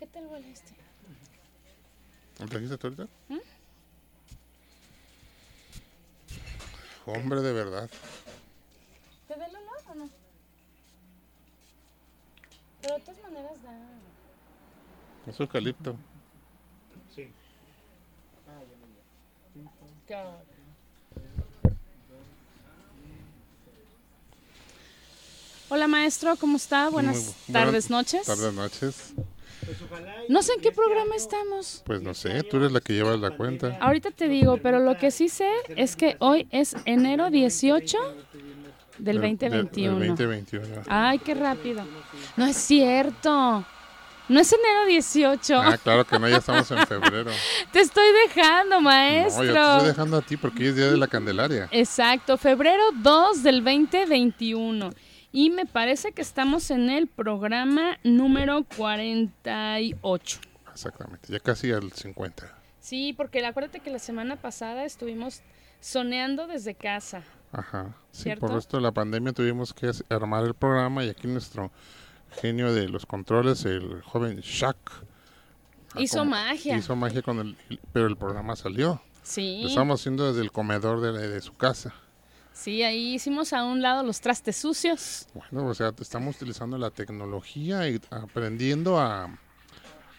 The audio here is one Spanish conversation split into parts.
¿Qué tal huele este? ¿Lo trajiste tú ahorita? ¿Mm? Hombre de verdad. ¿Te da el olor o no? Pero de todas maneras da. Es eucalipto. Hola maestro, ¿cómo está? Buenas tardes, buenas noches. Tardes, noches. No sé en qué programa estamos. Pues no sé, tú eres la que llevas la cuenta. Ahorita te digo, pero lo que sí sé es que hoy es enero 18 del Del- del- 2021. Del 2021. Ay, qué rápido. No es cierto. No es enero 18. Ah, claro que no, ya estamos en febrero. Te estoy dejando, maestro. No, yo te estoy dejando a ti porque hoy es Día de la Candelaria. Exacto, febrero 2 del 2021. Y me parece que estamos en el programa número 48. Exactamente, ya casi al 50. Sí, porque acuérdate que la semana pasada estuvimos soneando desde casa. Ajá. Sí, ¿Cierto? por esto de la pandemia tuvimos que armar el programa y aquí nuestro genio de los controles, el joven Shaq. Hizo como- magia. Hizo magia con el... Pero el programa salió. Sí, Lo estamos haciendo desde el comedor de, de su casa. Sí, ahí hicimos a un lado los trastes sucios. Bueno, o sea, estamos utilizando la tecnología y aprendiendo a,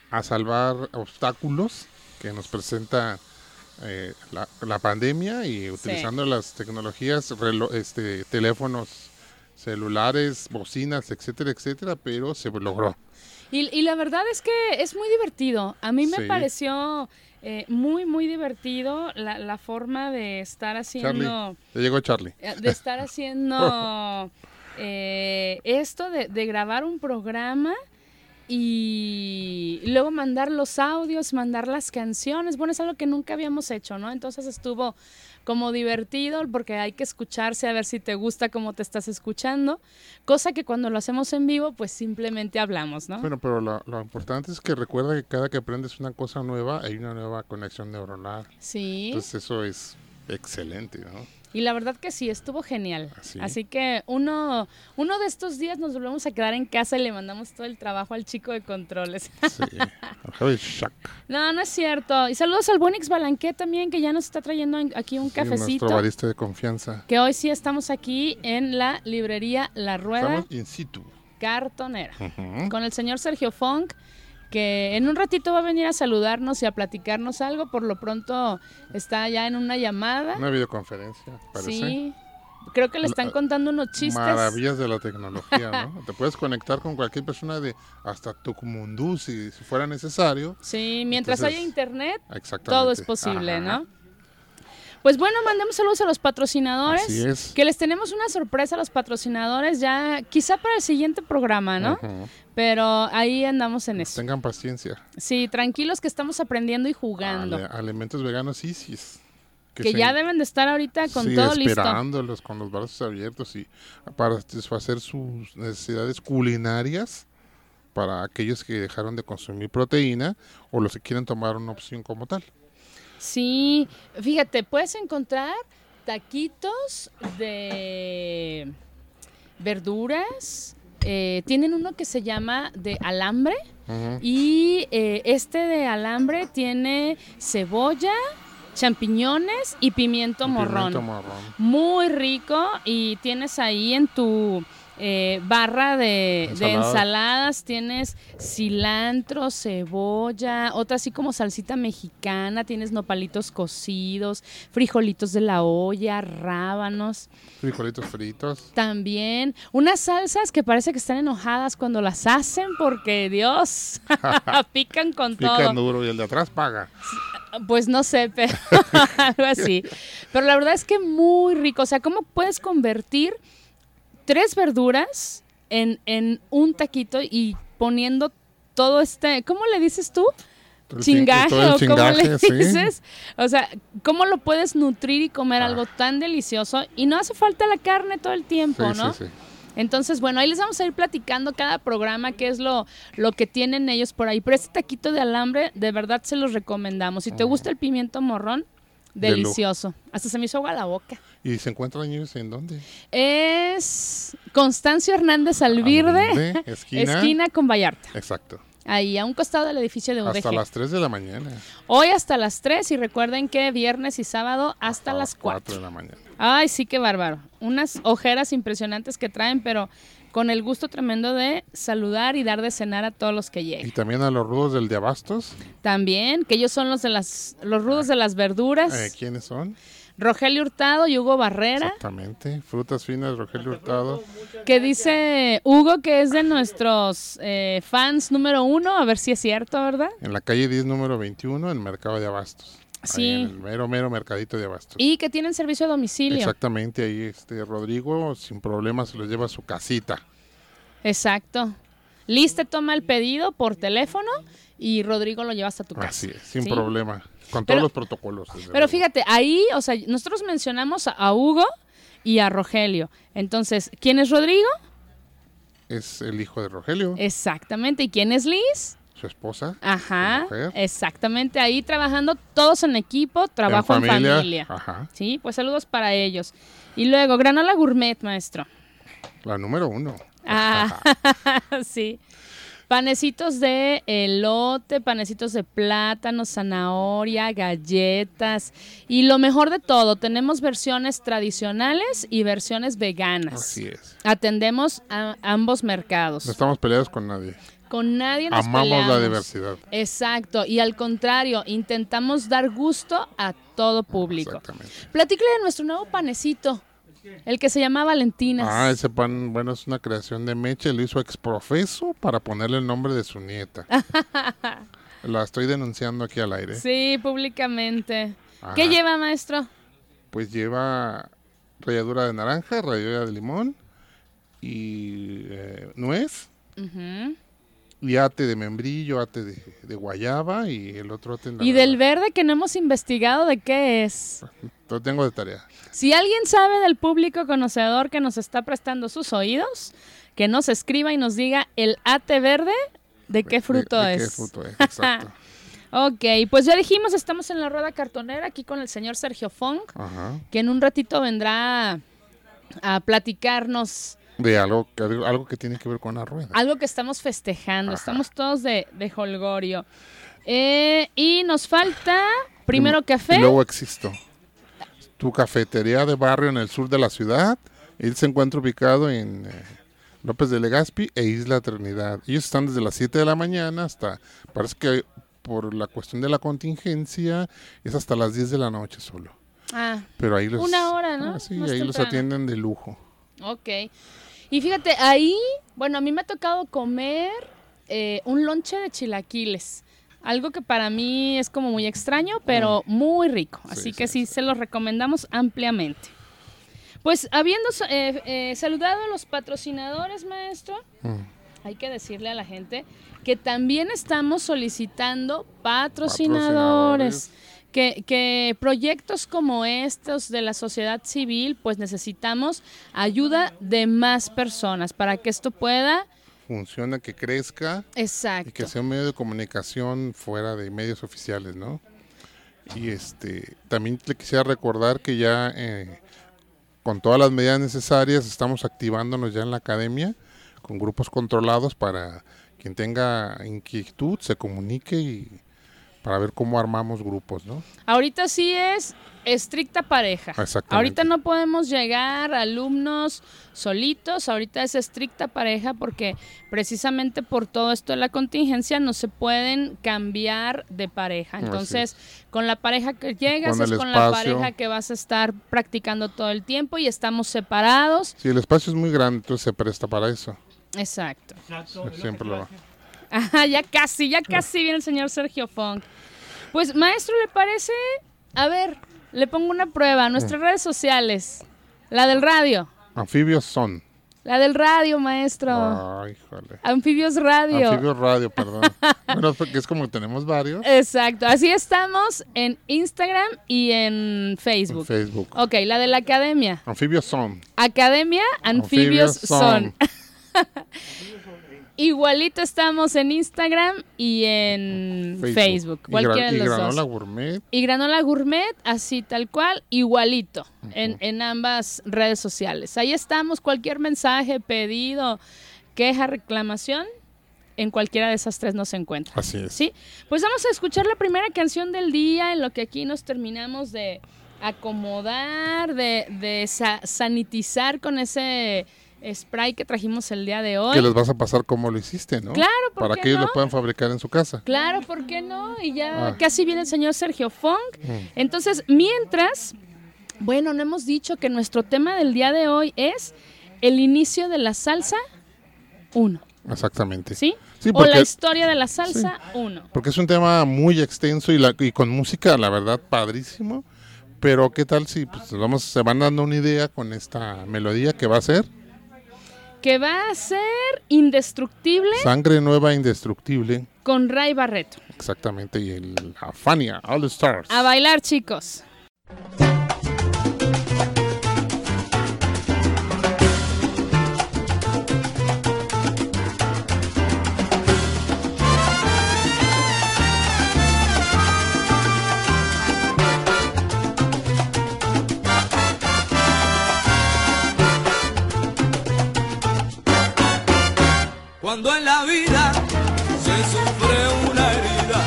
a salvar obstáculos que nos presenta eh, la, la pandemia y utilizando las tecnologías, relo- este, teléfonos celulares, bocinas, etcétera, etcétera, pero se logró. Y, y la verdad es que es muy divertido. A mí me Sí. pareció eh, muy, muy divertido la, la forma de estar haciendo... Charlie, llegó Charlie. eh, de estar haciendo eh, esto de, de grabar un programa y luego mandar los audios, mandar las canciones. Bueno, es algo que nunca habíamos hecho, ¿no? Entonces estuvo como divertido porque hay que escucharse a ver si te gusta cómo te estás escuchando, cosa que cuando lo hacemos en vivo pues simplemente hablamos, ¿no? Bueno, pero lo, lo importante es que recuerda que cada que aprendes una cosa nueva hay una nueva conexión neuronal. Sí. Entonces eso es excelente, ¿no? Y la verdad que sí, estuvo genial. Así. Así que uno, uno de estos días nos volvemos a quedar en casa y le mandamos todo el trabajo al chico de controles. Sí. No, no es cierto. Y saludos al buen Ix Balanqué también, que ya nos está trayendo en- aquí un Sí, cafecito. nuestro barista de confianza. que hoy sí estamos aquí en la librería La Rueda Estamos in situ. Cartonera. Con el señor Sergio Funk, que en un ratito va a venir a saludarnos y a platicarnos algo. Por lo pronto está ya en una llamada. Una videoconferencia, parece. Sí. Creo que le están contando unos chistes. Maravillas de la tecnología, ¿no? Te puedes conectar con cualquier persona de hasta Tucumundú si, si fuera necesario. Sí, mientras Entonces, haya internet, todo es posible, Ajá. ¿no? Pues bueno, mandemos saludos a los patrocinadores. Así es. Que les tenemos una sorpresa a los patrocinadores ya, quizá para el siguiente programa, ¿no? Pero ahí andamos en eso. Tengan paciencia. Sí, tranquilos que estamos aprendiendo y jugando. Ale- alimentos veganos Isis. que se- ya deben de estar ahorita con sí, todo listo. esperándolos con los brazos abiertos y para satisfacer sus necesidades culinarias para aquellos que dejaron de consumir proteína o los que quieren tomar una opción como tal. Sí, fíjate, puedes encontrar taquitos de verduras. eh, tienen uno que se llama de alambre y eh, este de alambre tiene cebolla, champiñones y pimiento morrón. Pimiento morrón. Muy rico y tienes ahí en tu eh, barra de, de Ensalada. ensaladas, tienes cilantro, cebolla, otra así como salsita mexicana, tienes nopalitos cocidos, frijolitos de la olla, rábanos, Frijolitos fritos. también unas salsas que parece que están enojadas cuando las hacen porque Dios, pican con todo. Pican duro y el de atrás paga. Pues no sé, pero algo así. Pero la verdad es que muy rico. O sea, ¿cómo puedes convertir tres verduras en, en un taquito y poniendo todo este, ¿cómo le dices tú? Chingaje, o cómo le sí. dices. O sea, ¿cómo lo puedes nutrir y comer Ah. algo tan delicioso? Y no hace falta la carne todo el tiempo, Sí, ¿no? sí. Entonces, bueno, ahí les vamos a ir platicando cada programa qué es lo, lo que tienen ellos por ahí. Pero este taquito de alambre, de verdad se los recomendamos. Si te gusta el pimiento morrón. Delicioso. Hasta se me hizo agua la boca. ¿Y se encuentran ellos en dónde? Es Constancio Hernández Alvirde, esquina. esquina con Vallarta. Exacto. Ahí, a un costado del edificio de UDG. Hasta las 3 de la mañana. Hoy hasta las 3 y recuerden que viernes y sábado hasta, las 4. de la mañana. Ay, sí, qué bárbaro. Unas ojeras impresionantes que traen, pero con el gusto tremendo de saludar y dar de cenar a todos los que Y lleguen. también a los rudos del de Abastos. También, que ellos son los de las los rudos de las verduras. Eh, ¿Quiénes son? Rogelio Hurtado y Hugo Barrera, Exactamente. Frutas finas, Rogelio Hurtado. que dice Hugo que es de nuestros eh, fans número uno, a ver si es cierto, ¿verdad? En la calle 10, número 21, en el mercado de Abastos. Ahí Sí. en el mero, mero mercadito de Abastos. Y que tienen servicio a domicilio. Exactamente, ahí este Rodrigo sin problemas se los lleva a su casita. Exacto. Liste toma el pedido por teléfono y Rodrigo lo lleva hasta tu casa. Así es, sin ¿sí? problema. Con Pero- todos los protocolos. Pero luego. fíjate, ahí, o sea, nosotros mencionamos a Hugo y a Rogelio. Entonces, ¿quién es Rodrigo? Es el hijo de Rogelio, Exactamente. ¿Y quién es Liz? Su esposa. Ajá. su mujer. Exactamente. Ahí trabajando todos en equipo, trabajo en familia. Ajá. Sí, pues saludos para ellos. Y luego, granola gourmet, maestro. La número uno. Ah, sí. Panecitos de elote, panecitos de plátano, zanahoria, galletas. Y lo mejor de todo, tenemos versiones tradicionales y versiones veganas. Así es. Atendemos a ambos mercados. No estamos peleados con nadie. Con nadie nos Amamos la diversidad. Exacto. Y al contrario, intentamos dar gusto a todo público. Exactamente. Platícale de nuestro nuevo panecito, el que se llama Valentinas. Ah, ese pan, bueno, es una creación de Meche, lo hizo exprofeso para ponerle el nombre de su nieta. la estoy denunciando aquí al aire. Sí, públicamente. Ajá. ¿Qué lleva, maestro? Pues lleva ralladura de naranja, ralladura de limón y eh, nuez Ujú. Y ate de membrillo, ate de, de guayaba y el otro ate en Y del verde que no hemos investigado de qué es. Lo tengo de tarea. Si alguien sabe del público conocedor que nos está prestando sus oídos, que nos escriba y nos diga el ate verde, ¿de qué fruto De- de es? ¿Qué fruto es? Exacto. Ok, pues ya dijimos, estamos en la rueda cartonera aquí con el señor Sergio Fong, Ajá. que en un ratito vendrá a platicarnos De algo, que- algo que tiene que ver con la rueda. algo que estamos festejando. Ajá. Estamos todos de, de holgorio. Eh, y nos falta primero café. Y luego existo. Tu cafetería de barrio en el sur de la ciudad. Él se encuentra ubicado en eh, López de Legazpi e Isla Trinidad. Ellos están desde las 7 de la mañana hasta, parece que por la cuestión de la contingencia, es hasta las 10 de la noche solo. Ah, Pero ahí los, Una hora, ¿no? Ah, sí, ahí los atienden de lujo. ok. Y fíjate, ahí, bueno, a mí me ha tocado comer eh, un lonche de chilaquiles. Algo que para mí es como muy extraño, pero muy rico. Así Sí, que sí, sí, se los recomendamos ampliamente. Pues habiendo eh, eh, saludado a los patrocinadores, maestro, Mm. hay que decirle a la gente que también estamos solicitando patrocinadores. Patrocinadores. Que, que proyectos como estos de la sociedad civil, pues necesitamos ayuda de más personas para que esto pueda. Funciona, que crezca y Exacto. que sea un medio de comunicación fuera de medios oficiales, ¿no? Y este también le quisiera recordar que ya eh, con todas las medidas necesarias estamos activándonos ya en la academia con grupos controlados para quien tenga inquietud se comunique y para ver cómo armamos grupos, ¿no? Ahorita sí es estricta pareja. Exactamente. Ahorita no podemos llegar alumnos solitos, ahorita es estricta pareja porque precisamente por todo esto de la contingencia no se pueden cambiar de pareja. Entonces, con la pareja que llegas Con es con la pareja que vas a estar practicando todo el tiempo y estamos separados. Si el espacio es muy grande, entonces se presta para eso. Exacto. Siempre lo va. Ajá, ya casi, ya casi viene el señor Sergio Fong. Pues, maestro, ¿le parece? A ver, le pongo una prueba. Nuestras Mm. redes sociales. La del radio. Anfibios son. La del radio, maestro. Ay, híjole. Anfibios Radio. Anfibios radio, perdón. bueno, porque es como tenemos varios. Exacto. Así estamos en Instagram y en En Facebook. Facebook. Ok, la de la academia. Anfibios son. Academia Anfibios, Son. son. Igualito estamos en Instagram y en Facebook. Y, gra- cualquiera de y los granola dos. gourmet. Y Granola Gourmet, así tal cual, igualito, en, en ambas redes sociales. Ahí estamos, cualquier mensaje, pedido, queja, reclamación, en cualquiera de esas tres nos encuentra. Así es. ¿Sí? Pues vamos a escuchar la primera canción del día en lo que aquí nos terminamos de acomodar, de, de sanitizar con ese spray que trajimos el día de hoy. Que les vas a pasar cómo lo hiciste, ¿no? Claro, ¿por Para qué que ellos no? lo puedan fabricar en su casa. Claro, ¿por qué no? Y ya Ah. casi viene el señor Sergio Fong. Mm. Entonces, mientras, bueno, no hemos dicho que nuestro tema del día de hoy es el inicio de la salsa 1, Exactamente. ¿sí? Sí, o la porque, historia de la salsa 1. porque es un tema muy extenso y, la, y con música, la verdad, padrísimo. Pero qué tal si pues, vamos, se van dando una idea con esta melodía que va a ser Que va a ser indestructible Sangre Nueva Indestructible. con Ray Barreto. Exactamente. Y el la Fania All Stars. A bailar, chicos. Cuando en la vida se sufre una herida,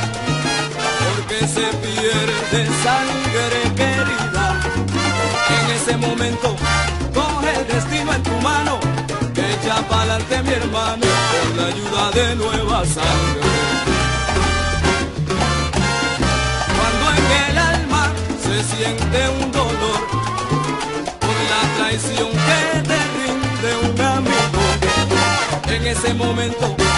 porque se pierde sangre querida, en ese momento coge el destino en tu mano, echa pa'lante mi hermano, con la ayuda de nueva sangre. Cuando en el alma se siente un dolor, por la traición que te en ese momento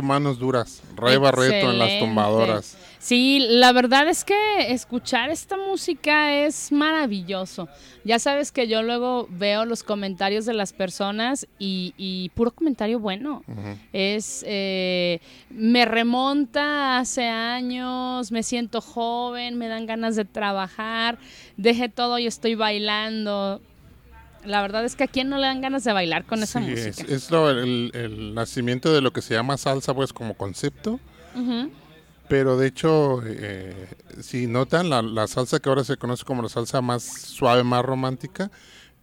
¿Qué te pareció Manos Duras? Ray Barreto en las tumbadoras. Sí, la verdad es que escuchar esta música es maravilloso. Ya sabes que yo luego veo los comentarios de las personas y, y puro comentario bueno. Es, eh, me remonta hace años, me siento joven, me dan ganas de trabajar, dejé todo y estoy bailando. La verdad es que a quién no le dan ganas de bailar con esa Sí, música. es, es lo- el, el nacimiento de lo que se llama salsa, pues como concepto. Pero de hecho, eh, si notan, la, la salsa que ahora se conoce como la salsa más suave, más romántica,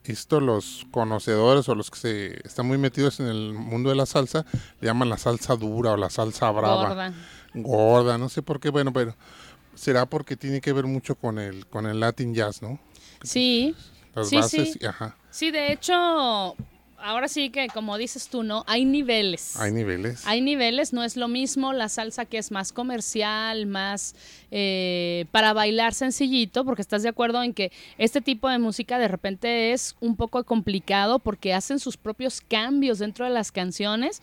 esto los conocedores o los que se están muy metidos en el mundo de la salsa le llaman la salsa dura o la salsa brava. Gorda. Gorda, no sé por qué, bueno, pero será porque tiene que ver mucho con el con el Latin jazz, ¿no? Sí, Las Sí, bases, sí. y- ajá, Sí, de hecho, ahora sí que como dices tú, ¿no? Hay niveles. hay niveles. Hay niveles, no es lo mismo la salsa que es más comercial, más eh, para bailar sencillito, porque estás de acuerdo en que este tipo de música de repente es un poco complicado porque hacen sus propios cambios dentro de las canciones.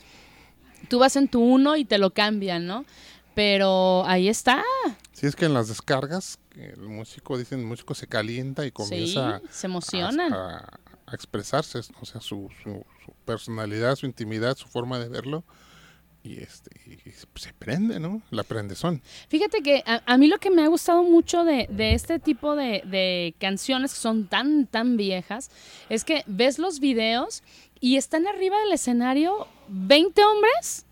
Tú vas en tu uno y te lo cambian, ¿no? Pero ahí está. Si es que en las descargas, el músico, dicen, el músico se calienta y comienza sí, se emocionan. a, a- a expresarse, o sea, su, su- su personalidad, su intimidad, su forma de verlo, y este y se prende, ¿no? La prendezón. Fíjate que a, a mí lo que me ha gustado mucho de, de este tipo de, de canciones que son tan, tan viejas, es que ves los videos y están arriba del escenario 20 hombres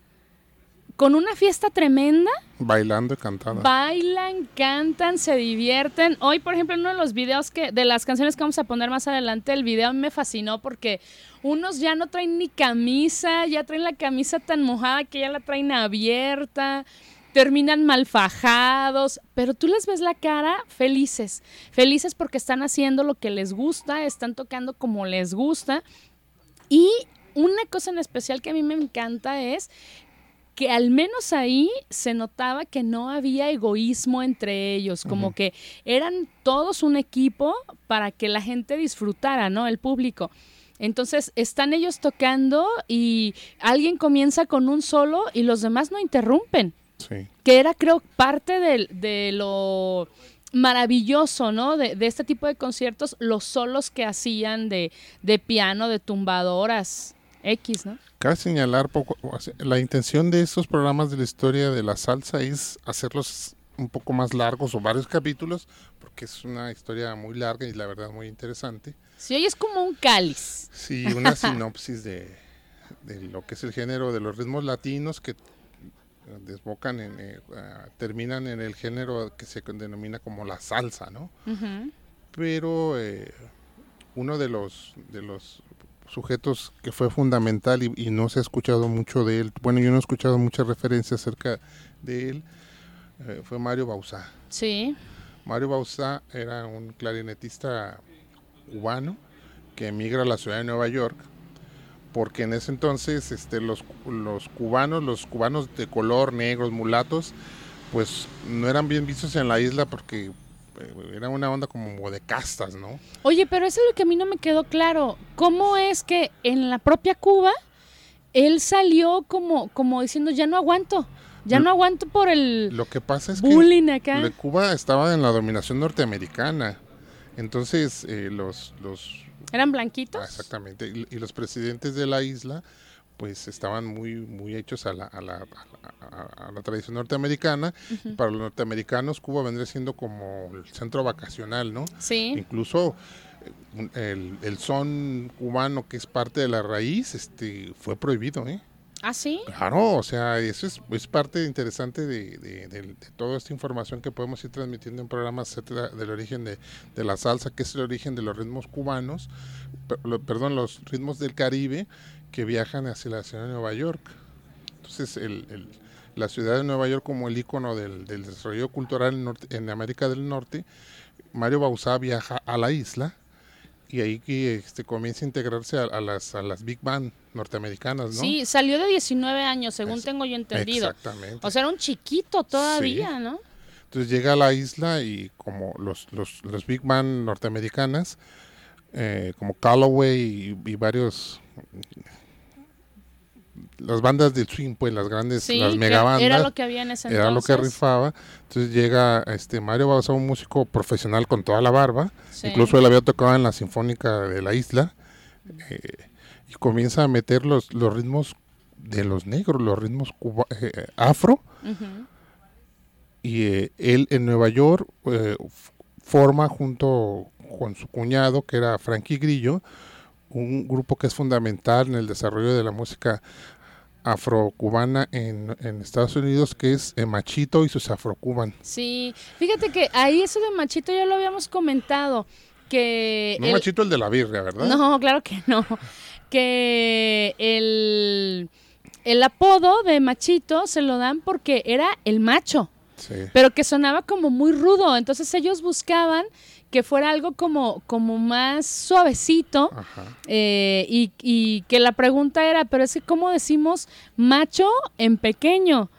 con una fiesta tremenda, Bailando y cantando. bailan, cantan, se divierten. Hoy, por ejemplo, en uno de los videos que, de las canciones que vamos a poner más adelante, el video me fascinó porque unos ya no traen ni camisa, ya traen la camisa tan mojada que ya la traen abierta, terminan mal fajados, pero tú les ves la cara felices, felices porque están haciendo lo que les gusta, están tocando como les gusta. Y una cosa en especial que a mí me encanta es que al menos ahí se notaba que no había egoísmo entre ellos, como que eran todos un equipo para que la gente disfrutara, ¿no? El público. Entonces están ellos tocando y alguien comienza con un solo y los demás no interrumpen, Sí. que era creo parte del- de, lo maravilloso, ¿no? De, de este tipo de conciertos, los solos que hacían de, de piano, de tumbadoras, X, ¿no? Cabe señalar poco, la intención de estos programas de la historia de la salsa es hacerlos un poco más largos o varios capítulos, porque es una historia muy larga y la verdad muy interesante. Si hoy es como un cáliz. Sí, una sinopsis de, de lo que es el género de los ritmos latinos que desbocan en, eh, ah, terminan en el género que se denomina como la salsa, ¿no? Pero eh, uno de los de los sujetos que fue fundamental y, y no se ha escuchado mucho de él, bueno, yo no he escuchado muchas referencias acerca de él, eh, fue Mario Bauzá. Sí. Mario Bauzá era un clarinetista cubano que emigra a la ciudad de Nueva York porque en ese entonces este, los, los cubanos, los cubanos de color, negros, mulatos, pues no eran bien vistos en la isla porque era una onda como de castas, ¿no? Oye, pero eso es lo que a mí no me quedó claro. ¿Cómo es que en la propia Cuba él salió como, como diciendo, ya no aguanto, ya no aguanto por el Lo que pasa es que bullying acá? la- Cuba estaba en la dominación norteamericana, entonces eh, los, los ¿Eran Ah, blanquitos? exactamente. Y, y los presidentes de la isla, pues estaban muy, muy hechos a la, a la, a la- a- la tradición norteamericana. Para los norteamericanos, Cuba vendría siendo como el centro vacacional, ¿no? Sí. Incluso eh, el, el son cubano, que es parte de la raíz, este fue prohibido, ¿eh? ¿Ah, sí? Claro, o sea, eso es, es parte interesante de, de- de- de toda esta información que podemos ir transmitiendo en programas del origen de, de la salsa, que es el origen de los ritmos cubanos, per- lo- perdón, los ritmos del Caribe que viajan hacia la ciudad de Nueva York. Entonces, el- el- la ciudad de Nueva York como el icono del, del desarrollo cultural en, norte- en América del Norte, Mario Bauzá viaja a la isla y ahí que este, comienza a integrarse a, a las, a las big band norteamericanas, ¿no? Sí, salió de 19 años, según Es- tengo yo entendido. Exactamente. O sea, era un chiquito todavía, ¿no? Entonces llega a la isla y como los, los, los big band norteamericanas, eh, como Callaway y, y varios las bandas del swing, pues las grandes, Sí, las megabandas. Era lo que había en ese era lo que entonces. rifaba. Entonces llega este Mario Bauzá, un músico profesional con toda la barba. Sí. Incluso él había tocado en la Sinfónica de la isla. eh, y comienza a meter los, los ritmos de los negros, los ritmos cuba- eh, afro. Y eh, él en Nueva York forma junto con su cuñado, que era Frankie Grillo, un grupo que es fundamental en el desarrollo de la música afrocubana en, en Estados Unidos, que es eh, Machito y sus Afrocuban. Sí, fíjate que ahí eso de Machito ya lo habíamos comentado, que... No el- Machito el de la birria, ¿verdad? No, claro que no. Que el, el apodo de Machito se lo dan porque era el macho, Sí. pero que sonaba como muy rudo. Entonces ellos buscaban que fuera algo como, como más suavecito. Eh, y, y que la pregunta era, pero es que ¿cómo decimos macho en pequeño?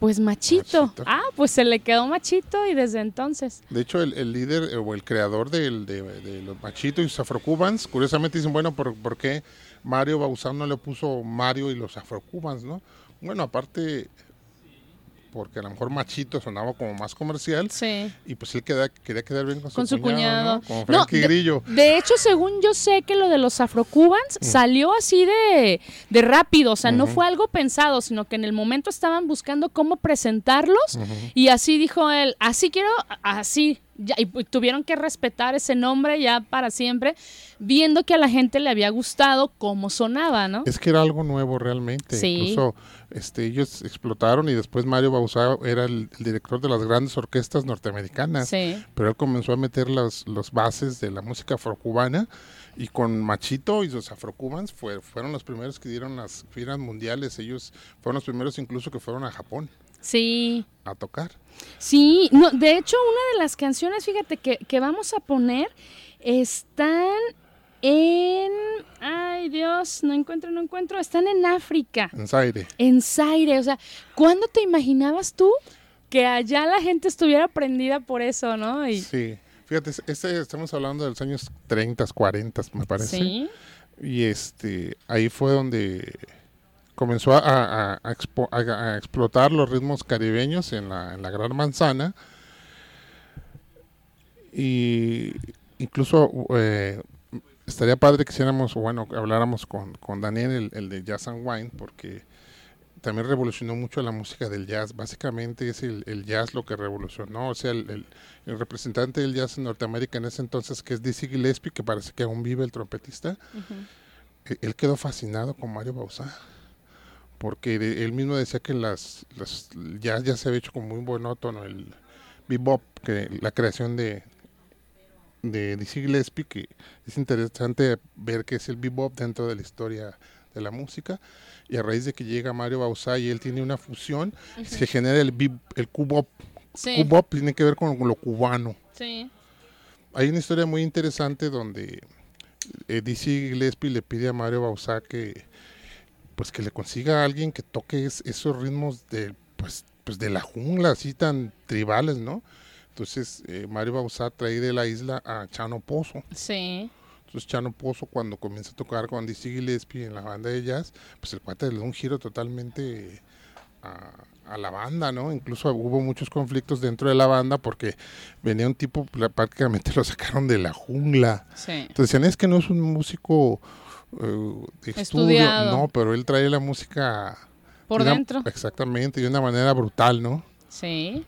Pues machito. Machito. Ah, pues se le quedó machito y desde entonces. De hecho, el, el líder eh, o el creador del- de, de los Machito y sus Afrocubans, curiosamente dicen, bueno, ¿por, por qué Mario Bauzá no le puso Mario y los Afrocubans, no? Bueno, aparte, porque a lo mejor Machito sonaba como más comercial Sí. y pues él queda- quería quedar bien con su, Con su cuñado, cuñado. ¿no? Como No, Frankie de- Grillo. De hecho, según yo sé que lo de los afrocubans Mm. salió así de, de rápido, o sea, no fue algo pensado, sino que en el momento estaban buscando cómo presentarlos y así dijo él, así quiero, así. Ya, y tuvieron que respetar ese nombre ya para siempre, viendo que a la gente le había gustado cómo sonaba, ¿no? Es que era algo nuevo realmente. Sí. Incluso este, ellos explotaron y después Mario Bauzá era el, el director de las grandes orquestas norteamericanas. Sí. pero él comenzó a meter las los bases de la música afrocubana y con Machito y los afrocubans fue, fueron los primeros que dieron las giras mundiales, ellos fueron los primeros incluso que fueron a Japón Sí. a tocar. Sí, no, de hecho, una de las canciones, fíjate, que, que vamos a poner están en. Ay, Dios, no encuentro, no encuentro. Están en África, En Zaire. en Zaire. O sea, ¿cuándo te imaginabas tú que allá la gente estuviera prendida por eso, no? Y, Sí. Fíjate, este, estamos hablando de los años 30, 40, me parece. sí. Y este ahí fue donde comenzó a, a- a expo- a- a explotar los ritmos caribeños en la, en la Gran Manzana. Y incluso eh, estaría padre que hiciéramos, bueno, que habláramos con, con Daniel, el, el de Jazz and Wine, porque también revolucionó mucho la música del jazz. Básicamente es el, el jazz lo que revolucionó. O sea, el, el- representante del jazz en Norteamérica en ese entonces, que es Dizzy Gillespie, que parece que aún vive el trompetista, eh, él quedó fascinado con Mario Bauzá. Porque él mismo decía que las, las el jazz ya se había hecho como muy monótono, el bebop, que la creación de, de Dizzy Gillespie, que es interesante ver que es el bebop dentro de la historia de la música. Y a raíz de que llega Mario Bauzá y él tiene una fusión, se genera el, beb- el cubop. Sí. Cubop tiene que ver con lo cubano. Sí. Hay una historia muy interesante donde eh, Dizzy Gillespie le pide a Mario Bauzá que pues que le consiga a alguien que toque es- esos ritmos de pues, pues de la jungla así tan tribales, ¿no? Entonces eh, Mario Bauzá trae de la isla a Chano Pozo. Sí. Entonces Chano Pozo cuando comienza a tocar con Dizzy Gillespie en la banda de jazz, pues el cuate le da un giro totalmente a, a la banda, ¿no? Incluso hubo muchos conflictos dentro de la banda porque venía un tipo, prácticamente lo sacaron de la jungla. Sí. Entonces decían, es que no es un músico eh, de estudio, Estudiado. no, pero él trae la música Por de una- dentro. exactamente, de una manera brutal, ¿no? Sí.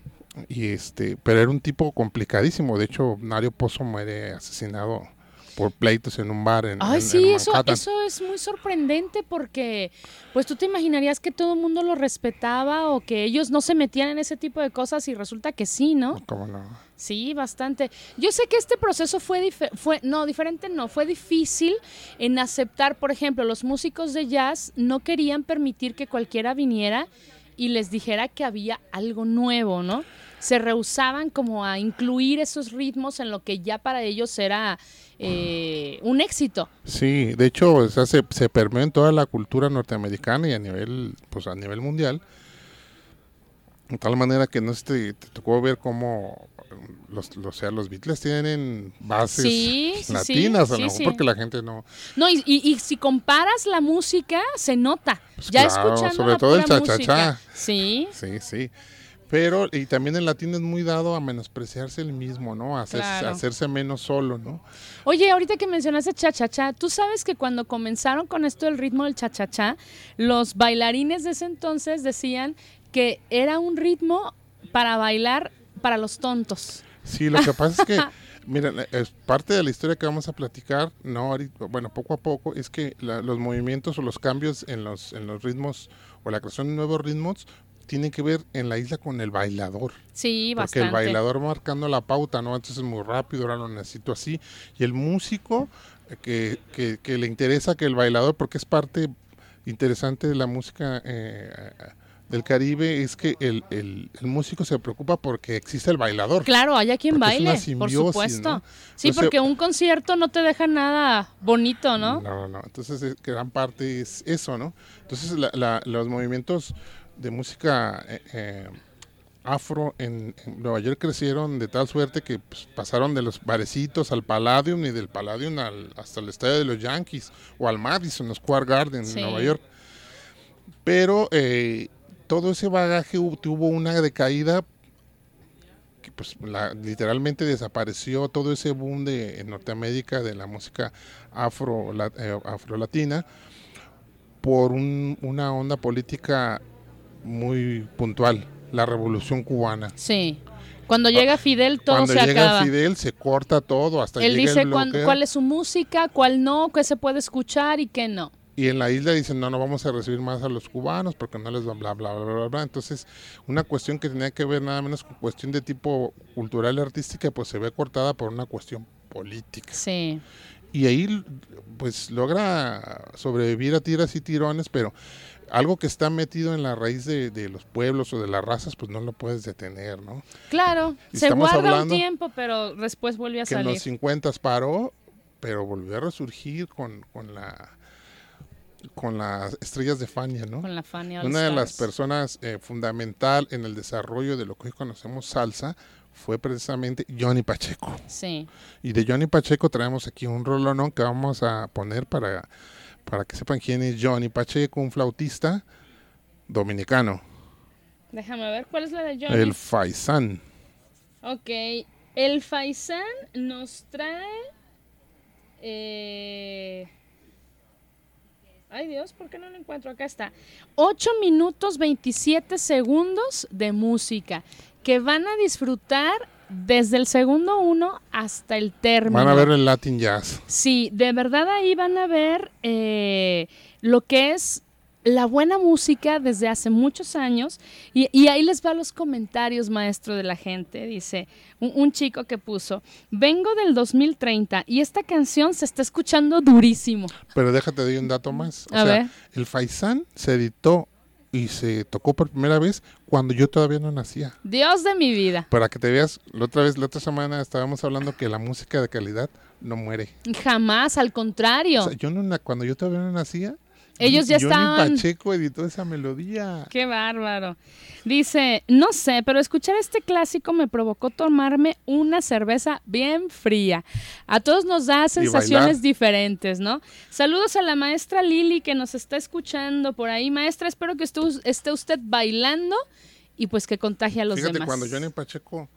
Y este, pero era un tipo complicadísimo. De hecho, Mario Pozo muere asesinado por pleitos en un bar en, Ay, en- sí, en eso, eso es muy sorprendente porque, pues tú te imaginarías que todo el mundo lo respetaba o que ellos no se metían en ese tipo de cosas y resulta que sí, ¿no? ¿Cómo no? Sí, bastante. Yo sé que este proceso fue, fue no, diferente no, fue difícil en aceptar, por ejemplo, los músicos de jazz no querían permitir que cualquiera viniera y les dijera que había algo nuevo, ¿no? Se rehusaban como a incluir esos ritmos en lo que ya para ellos era eh, un éxito. Sí, de hecho, o sea, se, se permeó en toda la cultura norteamericana y a nivel, pues a nivel mundial. De tal manera que no te, te tocó ver cómo los, los, o sea, los Beatles tienen bases Sí, sí, sí, latinas, a lo sí. mejor porque la gente no... No, y, y- y si comparas la música, se nota. Pues ya claro, escuchando sobre la todo el pura cha-cha-cha. música. Sí, Sí, sí. Pero, y también el latino es muy dado a menospreciarse el mismo, ¿no? A hacerse, Claro. a hacerse menos solo, ¿no? Oye, ahorita que mencionaste cha-cha-cha, tú sabes que cuando comenzaron con esto del ritmo del cha-cha-cha, los bailarines de ese entonces decían que era un ritmo para bailar para los tontos. Sí, lo que pasa es que, mira, es parte de la historia que vamos a platicar, no ahorita, bueno, poco a poco, es que la- los movimientos o los cambios en los, en los ritmos o la creación de nuevos ritmos tienen que ver en la isla con el bailador. Sí, Porque bastante. el bailador marcando la pauta, ¿no? Antes es muy rápido, ahora lo necesito así. Y el músico eh, que, que- que le interesa que el bailador, porque es parte interesante de la música eh, del Caribe, es que el, el- el músico se preocupa porque existe el bailador. Claro, haya quien Porque baile, por simbiosis, supuesto. ¿no? Sí, Entonces- porque un concierto no te deja nada bonito, ¿no? No, no. Entonces, gran parte es eso, ¿no? Entonces, la- la- los movimientos de música eh, eh, afro en, en Nueva York crecieron de tal suerte que pues, pasaron de los barecitos al Palladium y del Palladium al- hasta el estadio de los Yankees o al Madison Square Garden Sí. en Nueva York. Pero eh, todo ese bagaje tuvo una decaída que pues la- literalmente desapareció todo ese boom de en Norteamérica de la música afro la- eh, afrolatina por un- una onda política muy puntual, la revolución cubana. Sí. Cuando llega Fidel, todo Cuando se llega acaba. Fidel se corta todo hasta Él llega dice el cuán- cuál es su música, cuál no, qué se puede escuchar y qué no. Y en la isla dicen, no, no vamos a recibir más a los cubanos porque no les va bla, bla, bla, bla, bla. Entonces, una cuestión que tenía que ver nada menos con cuestión de tipo cultural y artística, pues se ve cortada por una cuestión política. Sí. Y ahí, pues, logra sobrevivir a tiras y tirones, pero algo que está metido en la raíz de, de los pueblos o de las razas, pues no lo puedes detener, ¿no? Claro, Y se guarda un tiempo, pero después vuelve a que en salir. los 50 paró, pero volvió a resurgir con, con la con las estrellas de Fania, ¿no? Con la Fania Una de las personas eh, fundamental en el desarrollo de lo que hoy conocemos salsa fue precisamente Johnny Pacheco. Sí. Y de Johnny Pacheco traemos aquí un rolonón que vamos a poner para, para que sepan quién es Johnny Pacheco, un flautista dominicano, Déjame ver cuál es la de Johnny. el Faisán. Ok. El Faisán nos trae. eh, Ay Dios, ¿por qué no lo encuentro? Acá está. 8 minutos 27 segundos de música que van a disfrutar desde el segundo uno hasta el término. Van a ver el Latin Jazz. Sí, de verdad ahí van a ver eh, lo que es la buena música desde hace muchos años. Y, y ahí les va los comentarios, maestro de la gente. Dice un, un chico que puso, vengo del 2030 y esta canción se está escuchando durísimo. Pero déjate doy un dato más. O A sea, ver. el Faisán se editó y se tocó por primera vez cuando yo todavía no nacía. Dios de mi vida. Para que te veas, la otra vez, la otra semana estábamos hablando que la música de calidad no muere. Jamás, al contrario. O sea, yo no, cuando yo todavía no nacía, Ellos ya Johnny estaban- Pacheco editó esa melodía. Qué bárbaro. Dice, no sé, pero escuchar este clásico me provocó tomarme una cerveza bien fría. A todos nos da sensaciones diferentes, ¿no? Saludos a la maestra Lili que nos está escuchando por ahí. Maestra, espero que esté usted bailando y pues que contagie a los Fíjate, demás. cuando Johnny Pacheco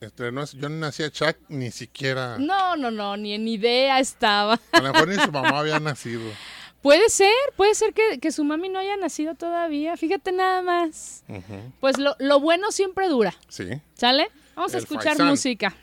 estrenó, yo no nacía Chuck, ni siquiera, No, no, no, ni en idea estaba. a lo mejor ni su mamá había nacido. Puede ser, puede ser que, que su mami no haya nacido todavía. Fíjate nada más. Pues lo, lo bueno siempre dura. Sí. ¿Sale? Vamos a escuchar faisán. música.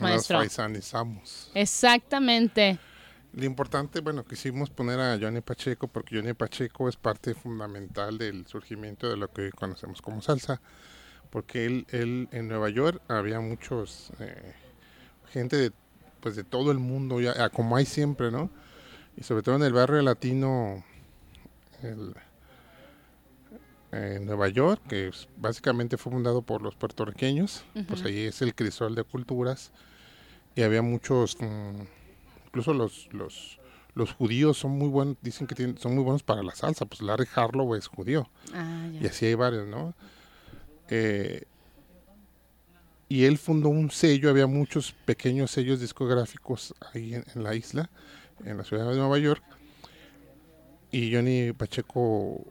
Nos maestro. paisanizamos. Exactamente. Lo importante, bueno, quisimos poner a Johnny Pacheco porque Johnny Pacheco es parte fundamental del surgimiento de lo que hoy conocemos como salsa. Porque él, él en Nueva York había muchos, eh, gente de, pues de todo el mundo, ya, como hay siempre, ¿no? Y sobre todo en el barrio latino, el- en Nueva York, que básicamente fue fundado por los puertorriqueños, pues Ujú. ahí es el crisol de culturas. Y había muchos, mm, incluso los, los, los judíos son muy buenos, dicen que tienen- son muy buenos para la salsa, pues Larry Harlow es judío, Ah, y ya. así hay varios, ¿no? Eh, y él fundó un sello, había muchos pequeños sellos discográficos ahí en, en la isla, en la ciudad de Nueva York, y Johnny Pacheco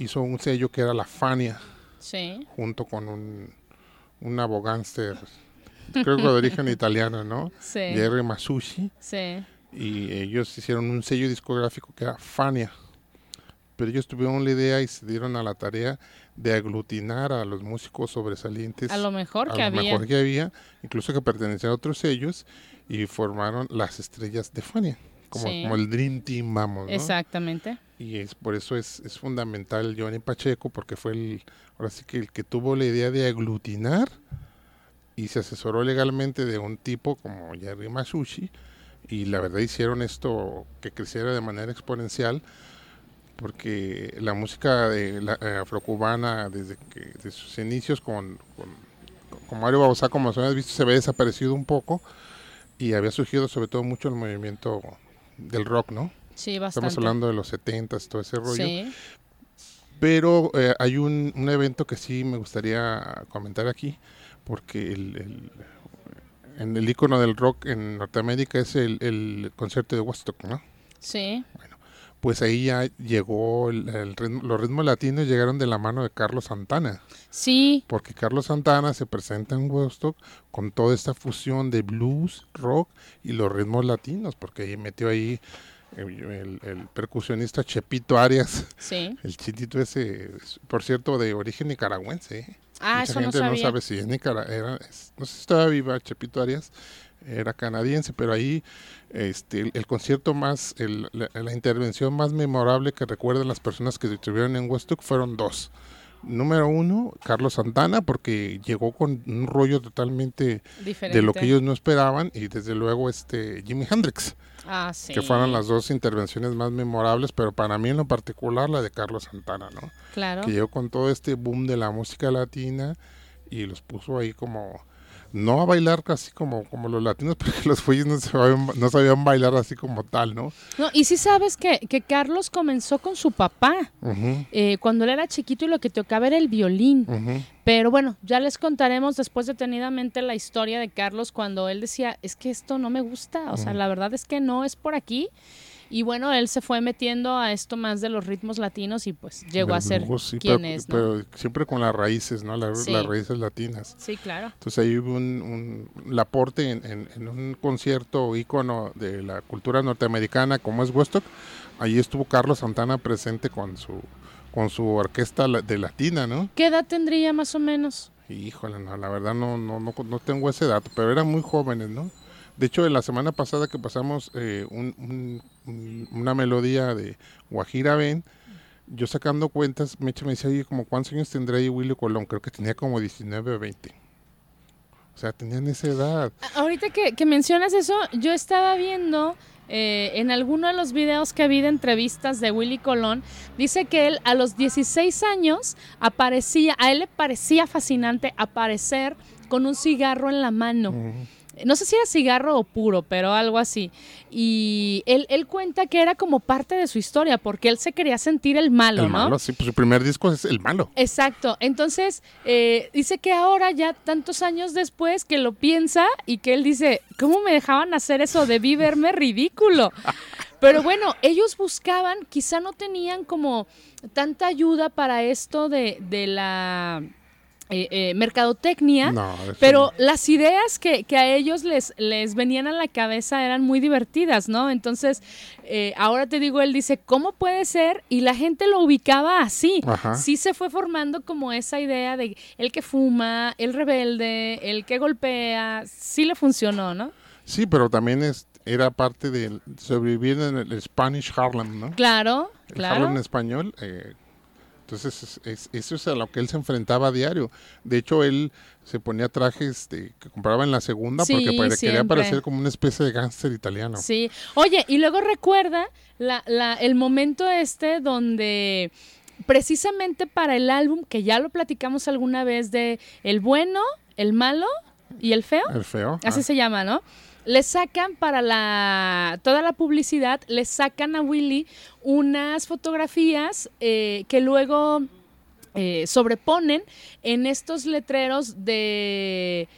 hizo un sello que era la Fania, Sí. junto con un, un abogánster, creo que de origen italiano, ¿no? Sí. Jerry Masucci, Sí. y ellos hicieron un sello discográfico que era Fania. Pero ellos tuvieron la idea y se dieron a la tarea de aglutinar a los músicos sobresalientes A lo mejor a que lo había. mejor que había, incluso que pertenecían a otros sellos, y formaron las estrellas de Fania, como, Sí. como el Dream Team, vamos, ¿no? Exactamente. Y es por eso es, es fundamental Johnny Pacheco, porque fue el, ahora sí que el que tuvo la idea de aglutinar y se asesoró legalmente de un tipo como Jerry Masucci, y la verdad hicieron esto que creciera de manera exponencial, porque la música de la, eh, afrocubana desde que de sus inicios con, con, con Mario Bauzá, como habéis visto, se había desaparecido un poco y había surgido sobre todo mucho el movimiento del rock, ¿no? Sí, bastante. Estamos hablando de los 70 todo ese rollo. Sí. Pero eh, hay un, un evento que sí me gustaría comentar aquí, porque el, el- en el icono del rock en Norteamérica es el, el concierto de Woodstock, ¿no? Sí. Pues ahí ya llegó, el, el ritmo- los ritmos latinos llegaron de la mano de Carlos Santana, Sí. porque Carlos Santana se presenta en Woodstock con toda esta fusión de blues, rock y los ritmos latinos, porque ahí metió ahí el, percusionista Chepito Arias, Sí. el chitito ese, es, por cierto, de origen nicaragüense. ¿eh? Ah, Mucha eso no gente sabía. sabe si es Nicaragua, no sé si estaba viva Chepito Arias, era canadiense, pero ahí este, el, el concierto más, el- la, la intervención más memorable que recuerdan las personas que estuvieron en Woodstock fueron dos. Número uno, Carlos Santana, porque llegó con un rollo totalmente Diferente. de lo que ellos no esperaban, y desde luego este Jimi Hendrix, Ah, sí. que fueron las dos intervenciones más memorables, pero para mí en lo particular la de Carlos Santana, ¿no? Claro. que llegó con todo este boom de la música latina y los puso ahí como no a bailar casi como como los latinos porque los güeyes no sabían, no sabían bailar así como tal, ¿no? No, y sí sabes que, que Carlos comenzó con su papá eh, cuando él era chiquito y lo que tocaba era el violín. Pero bueno, ya les contaremos después detenidamente la historia de Carlos cuando él decía, es que esto no me gusta, o sea, la verdad es que no es por aquí. Y bueno, él se fue metiendo a esto más de los ritmos latinos y pues llegó a ser sí, quien pero, es, ¿no? pero siempre con las raíces, ¿no? Sí. Las raíces latinas. Sí, claro. Entonces ahí hubo un, un aporte en, en- en un concierto ícono de la cultura norteamericana como es Woodstock. Ahí estuvo Carlos Santana presente con su con su orquesta de latina, ¿no? ¿Qué edad tendría más o menos? Híjole, no, la verdad no, no, no, no tengo ese dato, pero eran muy jóvenes, ¿no? De hecho, en la semana pasada que pasamos eh, un- un- un- una melodía de Guajira Ben, yo sacando cuentas, Mecha me decía, oye, como cuántos años tendrá ahí Willy Colón? Creo que tenía como 19 o 20. O sea, tenían esa edad. Ahorita que, que mencionas eso, yo estaba viendo eh, en alguno de los videos que vi de entrevistas de Willy Colón, dice que él a los 16 años aparecía, a él le parecía fascinante aparecer con un cigarro en la mano. No sé si era cigarro o puro, pero algo así. Y él, él cuenta que era como parte de su historia, porque él se quería sentir el malo, el ¿no? malo, sí, pues su primer disco es el malo. Exacto. Entonces, eh, dice que ahora, ya tantos años después, que lo piensa y que él dice, ¿cómo me dejaban hacer eso? Debí verme ridículo. Pero bueno, ellos buscaban, quizá no tenían como tanta ayuda para esto de, de la eh, eh, mercadotecnia, No, pero no. las ideas que, que a ellos les, les venían a la cabeza eran muy divertidas, ¿no? Entonces, eh, ahora te digo, él dice, ¿cómo puede ser? Y la gente lo ubicaba así. Ajá. Sí se fue formando como esa idea de el que fuma, el rebelde, el que golpea, sí le funcionó, ¿no? Sí, pero también es, era parte de sobrevivir en el Spanish Harlem, ¿no? Claro, El claro. Harlem en español. Entonces, es- es- eso es a lo que él se enfrentaba a diario. De hecho, él se ponía trajes de- que compraba en la segunda porque Sí, pare- quería parecer como una especie de gángster italiano. Sí. Oye, y luego recuerda la, la- el momento este donde precisamente para el álbum, que ya lo platicamos alguna vez de el bueno, el malo y el feo, El feo. así ah. se llama, ¿no? Le sacan para la toda la publicidad, le sacan a Willy unas fotografías eh, que luego eh, sobreponen en estos letreros de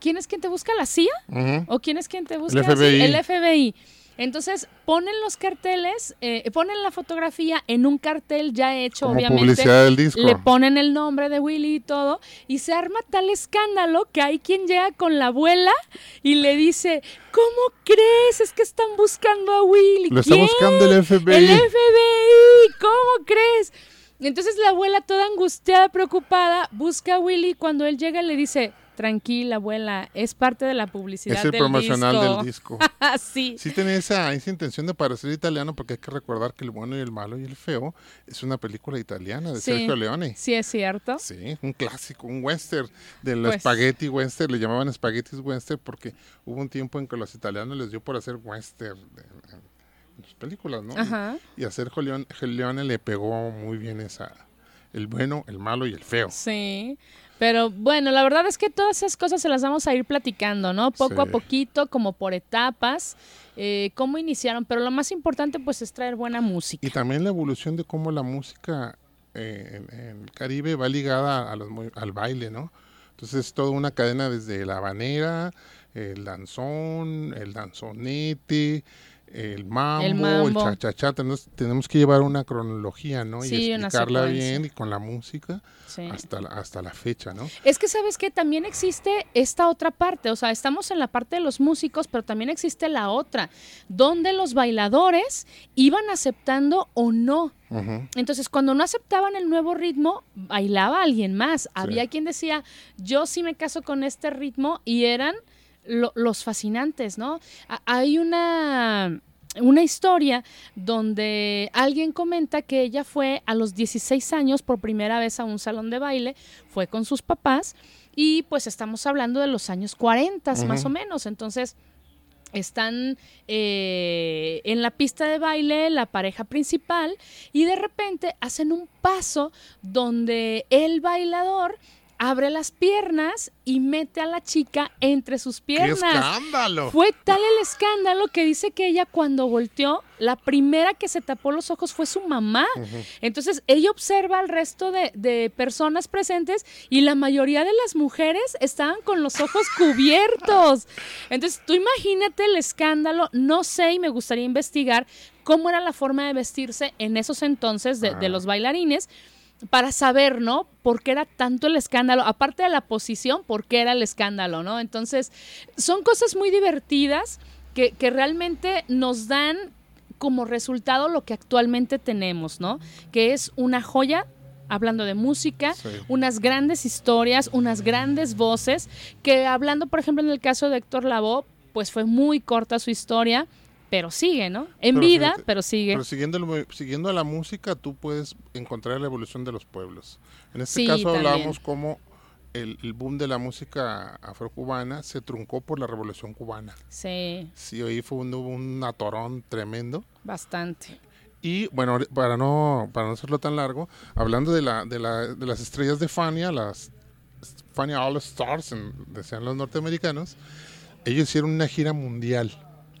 ¿Quién es quien te busca? ¿La CIA? ¿O quién es quien te busca? FBI. Sí, el FBI. Entonces ponen los carteles, eh, ponen la fotografía en un cartel ya hecho, Como obviamente. publicidad del disco. Le ponen el nombre de Willy y todo, y se arma tal escándalo que hay quien llega con la abuela y le dice, ¿cómo crees? Es que están buscando a Willy. Lo está ¿Quién? buscando el FBI. El FBI, ¿cómo crees? Entonces la abuela toda angustiada, preocupada, busca a Willy y cuando él llega le dice, tranquila abuela, es parte de la publicidad es el del promocional disco". del disco. sí. Sí tenía esa, esa intención de parecer italiano porque hay que recordar que El bueno y el malo y el feo es una película italiana de Sí. Sergio Leone. Sí, es cierto. Sí, un clásico, un western, de los Pues- spaghetti western, le llamaban spaghetti western porque hubo un tiempo en que los italianos les dio por hacer western de- en, sus películas, ¿no? Ajá. Y a Sergio Leone, Leone le pegó muy bien esa, el bueno, el malo y el feo. Sí. Pero bueno, la verdad es que todas esas cosas se las vamos a ir platicando, ¿no? Poco a Sí. poquito, como por etapas, eh, cómo iniciaron. Pero lo más importante, pues, es traer buena música. Y también la evolución de cómo la música eh, en, en el Caribe va ligada a los, al baile, ¿no? Entonces es toda una cadena desde la habanera, el danzón, el danzonete, el mambo, el, mambo. cha-cha-cha. Tenemos, tenemos que llevar una cronología, ¿no? Sí, y explicarla bien y con la música Sí. hasta, la, hasta la fecha, ¿no? Es que sabes que también existe esta otra parte, o sea, estamos en la parte de los músicos, pero también existe la otra, donde los bailadores iban aceptando o no. Entonces, cuando no aceptaban el nuevo ritmo, bailaba alguien más. Había quien decía, yo sí me caso con este ritmo, y eran lo- los fascinantes, ¿no? A- hay una, una historia donde alguien comenta que ella fue a los 16 años por primera vez a un salón de baile, fue con sus papás, y pues estamos hablando de los años 40 más o menos. Entonces, están eh, en la pista de baile la pareja principal y de repente hacen un paso donde el bailador abre las piernas y mete a la chica entre sus ¡Qué piernas. escándalo! Fue tal el escándalo que dice que ella cuando volteó, la primera que se tapó los ojos fue su mamá. Entonces ella observa al resto de, de personas presentes y la mayoría de las mujeres estaban con los ojos cubiertos. Entonces tú imagínate el escándalo, no sé y me gustaría investigar cómo era la forma de vestirse en esos entonces de, de los bailarines para saber, ¿no? ¿Por qué era tanto el escándalo? Aparte de la posición, ¿por qué era el escándalo, ¿no? Entonces, son cosas muy divertidas que, que realmente nos dan como resultado lo que actualmente tenemos, ¿no? Que es una joya, hablando de música, Sí. unas grandes historias, unas grandes voces, que hablando, por ejemplo, en el caso de Héctor Lavoe, pues fue muy corta su historia, pero sigue, ¿no? En Pero vida, fíjate, pero sigue. Pero siguiendo, el siguiendo a la música, tú puedes encontrar la evolución de los pueblos. En este Sí, caso hablábamos cómo el, el boom de la música afrocubana se truncó por la revolución cubana. Sí, Sí, ahí fue un, un atorón tremendo. bastante. Y bueno, para no, para no hacerlo tan largo, hablando de, la, de, la, de las estrellas de Fania, las Fania All Stars, en- decían los norteamericanos, ellos hicieron una gira mundial.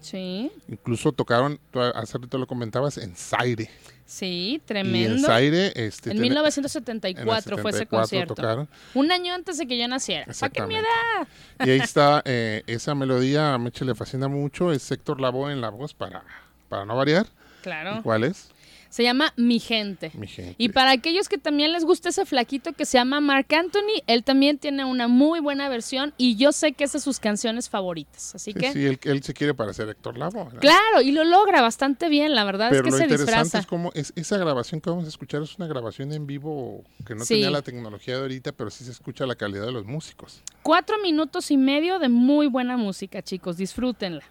Sí, Incluso tocaron, hace rato lo comentabas, en Zaire. sí, Y en tremendo. Zaire, este, En tiene- 1974 en fue ese 74 concierto. tocaron. Un año antes de que yo naciera. ¿Para qué mi edad? Y ahí está eh, esa melodía, a Meche le fascina mucho, es Héctor Lavoe en la voz para, para no variar. Claro. ¿Cuál es? Se llama Mi Gente. Mi Gente. Y para aquellos que también les gusta ese flaquito que se llama Mark Anthony, él también tiene una muy buena versión y yo sé que es sus canciones favoritas. Así que. Sí, él, se quiere parecer a Héctor Lavo. Claro, y lo logra bastante bien, la verdad Pero es que lo se interesante disfraza. Es como es, esa grabación que vamos a escuchar es una grabación en vivo que no tenía la tecnología de ahorita, pero sí se escucha la calidad de los músicos. Cuatro minutos y medio de muy buena música, chicos. Disfrútenla.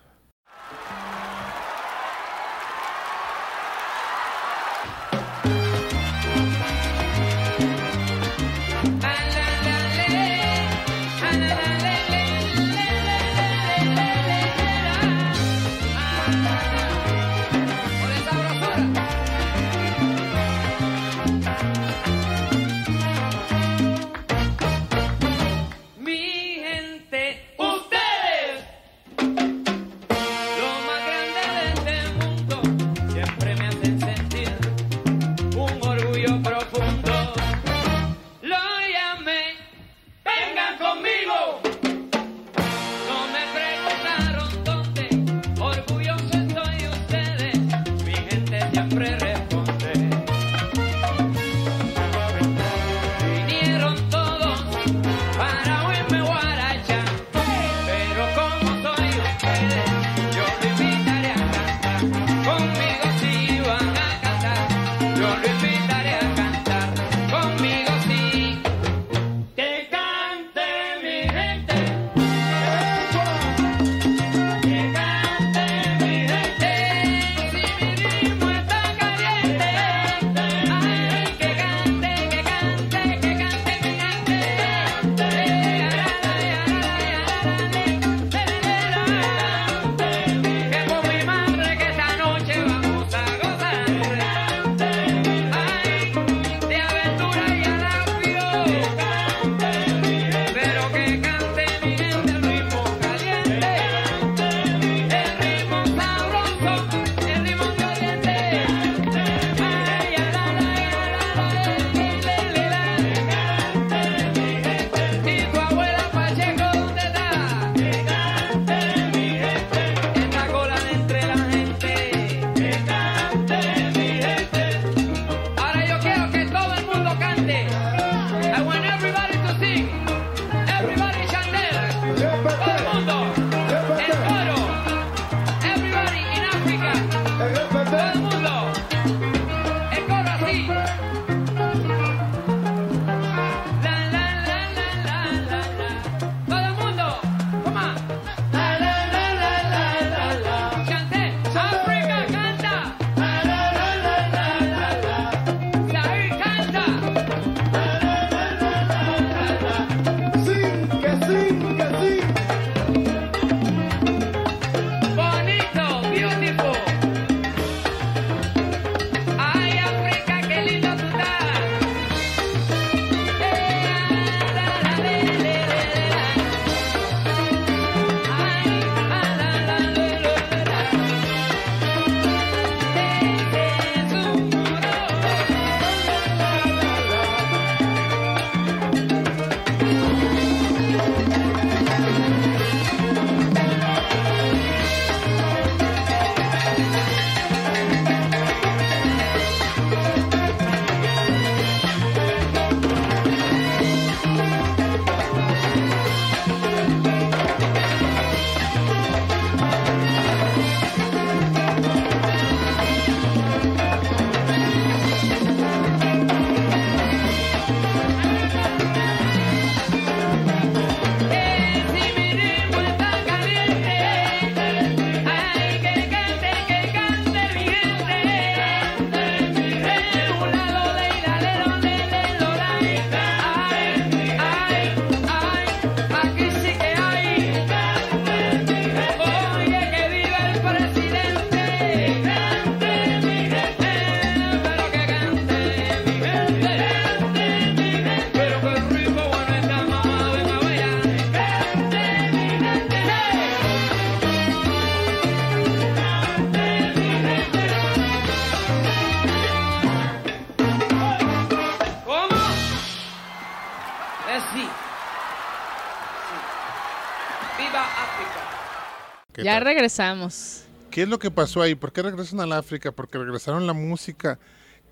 ¡Viva África! Ya regresamos. ¿Qué es lo que pasó ahí? ¿Por qué regresan al África? Porque regresaron la música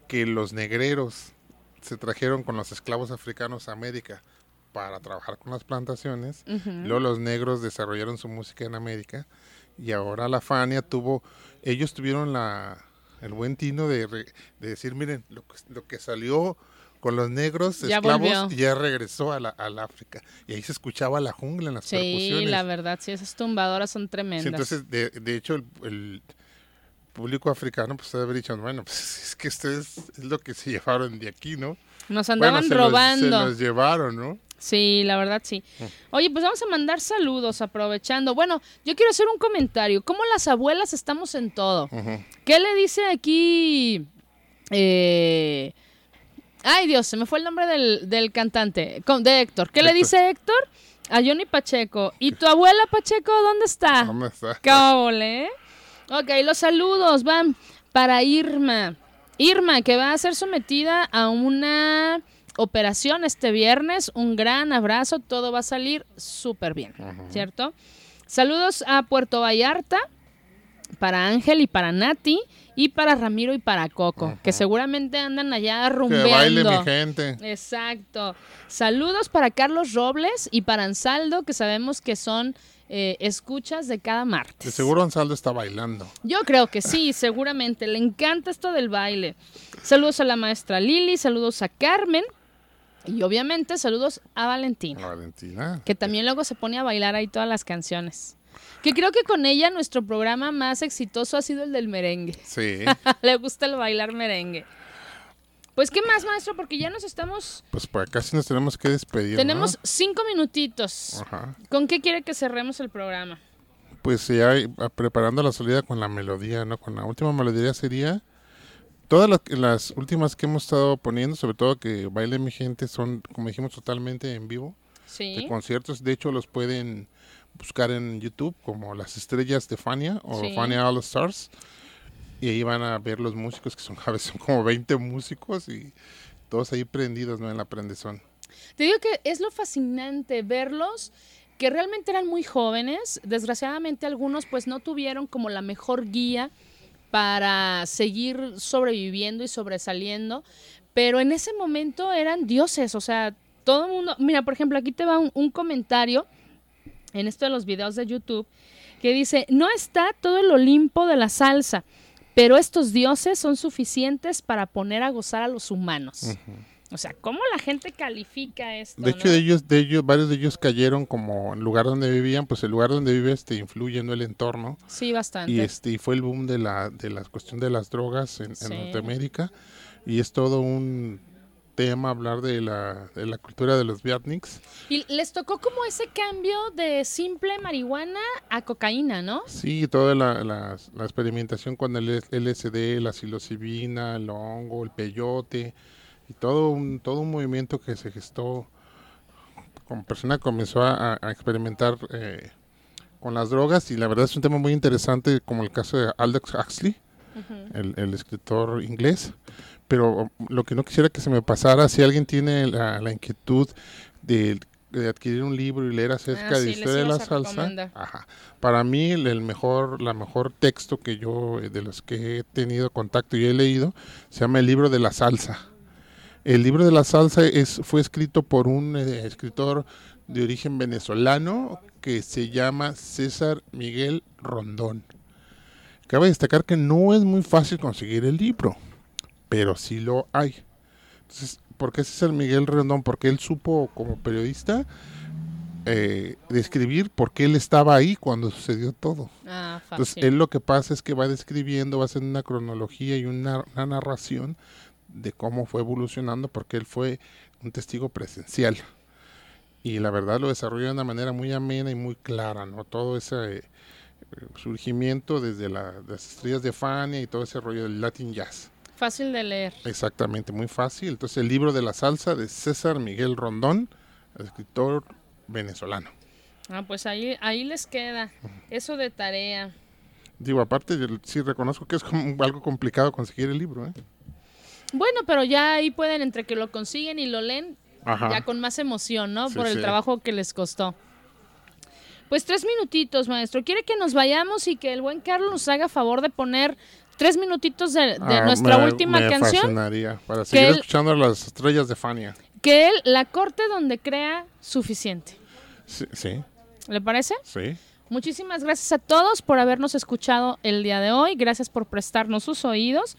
que los negreros se trajeron con los esclavos africanos a América para trabajar con las plantaciones. Luego los negros desarrollaron su música en América y ahora la Fania tuvo, ellos tuvieron el buen tino de, decir, miren, lo que salió con los negros Ya esclavos volvió. ya regresó a la, al África. Y ahí se escuchaba la jungla en las Sí, percusiones. la verdad, sí, esas tumbadoras son Sí, tremendas. entonces, de, de hecho, el, el público africano pues debe haber dicho, bueno, pues es que ustedes es lo que se llevaron de aquí, ¿no? Nos Bueno, andaban se los- robando. se los llevaron, ¿no? Sí, la verdad sí. Oye, pues vamos a mandar saludos aprovechando. Bueno, yo quiero hacer un comentario. ¿Cómo las abuelas estamos en todo? ¿Qué le dice aquí? eh, Ay, Dios, se me fue el nombre del, del cantante, de Héctor. ¿Qué le dice Héctor? A Johnny Pacheco. ¿Y tu abuela Pacheco dónde está? ¿Dónde está? ¿Qué óvole, eh? Ok, los saludos van para Irma. Irma, que va a ser sometida a una operación este viernes. Un gran abrazo, todo va a salir súper bien, ¿cierto? Saludos a Puerto Vallarta, para Ángel y para Nati, y para Ramiro y para Coco, que seguramente andan allá Que rumbeando. baile mi gente. Exacto. Saludos para Carlos Robles y para Ansaldo, que sabemos que son eh, escuchas de cada martes. De seguro Ansaldo está bailando. Yo creo que sí, seguramente. Le encanta esto del baile. Saludos a la maestra Lili, saludos a Carmen y obviamente saludos a Valentina, La Valentina. que también luego se pone a bailar ahí todas las canciones. Que creo que con ella nuestro programa más exitoso ha sido el del merengue. Sí. Le gusta el bailar merengue. Pues, ¿qué más, maestro? Porque ya nos estamos... Pues pues casi nos tenemos que despedir. Tenemos ¿no? cinco minutitos. Ajá. ¿Con qué quiere que cerremos el programa? Pues ya eh, preparando la salida con la melodía, ¿no? Con la última melodía sería. Todas las, las últimas que hemos estado poniendo, sobre todo que baile mi gente, son, como dijimos, totalmente en vivo. de Sí. conciertos. De hecho, los pueden buscar en YouTube como Las Estrellas de Fania o Sí. Fania All Stars. Y ahí van a ver los músicos, que son a veces son como 20 músicos y todos ahí prendidos ¿no? en la prendezón. Te digo que es lo fascinante verlos que realmente eran muy jóvenes. Desgraciadamente algunos pues no tuvieron como la mejor guía para seguir sobreviviendo y sobresaliendo. Pero en ese momento eran dioses, o sea, todo el mundo... Mira, por ejemplo, aquí te va un, un comentario en esto de los videos de YouTube que dice, no está todo el Olimpo de la salsa, pero estos dioses son suficientes para poner a gozar a los humanos. O sea, ¿cómo la gente califica esto? De hecho, no? de ellos, de ellos, varios de ellos cayeron como en el lugar donde vivían, pues el lugar donde vives te influye en el entorno. Sí, bastante. Y este y fue el boom de la, de la cuestión de las drogas en, en Sí. Norteamérica. Y es todo un tema hablar de la, de la cultura de los beatniks. Y les tocó como ese cambio de simple marihuana a cocaína, ¿no? Sí, toda la, la, la experimentación con el LSD, la psilocibina, el hongo, el peyote, y todo un, todo un movimiento que se gestó. Como persona comenzó a, a experimentar eh, con las drogas, y la verdad es un tema muy interesante, como el caso de Aldous Huxley, el, el escritor inglés. Pero lo que no quisiera que se me pasara, si alguien tiene la, la inquietud de, de adquirir un libro y leer acerca Ah, de sí, historia de la salsa, ajá, para mí el, el mejor, la mejor texto que yo, eh, de los que he tenido contacto y he leído, se llama El libro de la salsa. El libro de la salsa es, fue escrito por un eh, escritor de origen venezolano que se llama César Miguel Rondón. Cabe destacar que no es muy fácil conseguir el libro, pero sí lo hay. Entonces, ¿por qué César Miguel Rondón? Porque él supo como periodista eh, describir por qué él estaba ahí cuando sucedió todo. Ah, Entonces, él lo que pasa es que va describiendo, va haciendo una cronología y una, una narración de cómo fue evolucionando, porque él fue un testigo presencial. Y la verdad lo desarrolla de una manera muy amena y muy clara, ¿no? Todo ese eh, surgimiento desde la- las estrellas de Fania y todo ese rollo del Latin Jazz. Fácil de leer. Exactamente, muy fácil. Entonces, el libro de la salsa de César Miguel Rondón, escritor venezolano. Ah, pues ahí, ahí les queda. Eso de tarea. Digo, aparte, sí reconozco que es como algo complicado conseguir el libro, ¿eh? Bueno, pero ya ahí pueden, entre que lo consiguen y lo leen, Ajá. ya con más emoción, ¿no? Sí, Por el sí. trabajo que les costó. Pues tres minutitos, maestro. ¿Quiere que nos vayamos y que el buen Carlos nos haga favor de poner tres minutitos de, de Ah, nuestra me- última me canción? fascinaría, para seguir él- escuchando a las estrellas de Fania. Que él la corte donde crea suficiente. Sí, sí, ¿Le parece? sí. Muchísimas gracias a todos por habernos escuchado el día de hoy. Gracias por prestarnos sus oídos.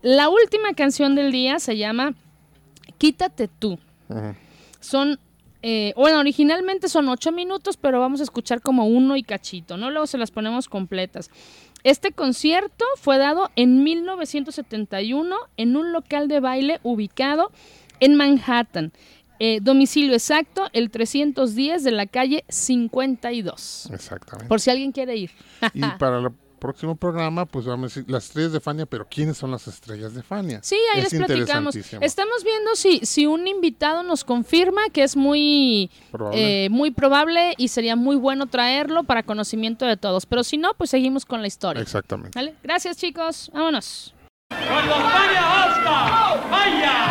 La última canción del día se llama Quítate tú. Son, eh, bueno, originalmente son ocho minutos, pero vamos a escuchar como uno y cachito, ¿no? Luego se las ponemos completas. Este concierto fue dado en 1971 en un local de baile ubicado en Manhattan. Eh, domicilio exacto, el 310 de la calle 52. Exactamente. Por si alguien quiere ir. Y para el próximo programa, pues vamos a decir las estrellas de Fania, pero ¿quiénes son las estrellas de Fania? Sí, ahí Es les platicamos. Estamos viendo si, si un invitado nos confirma que es muy Probable. eh, muy probable y sería muy bueno traerlo para conocimiento de todos. Pero si no, pues seguimos con la historia. Exactamente. ¿Vale? Gracias, chicos. Vámonos. Cuando Fania Oscar, vaya.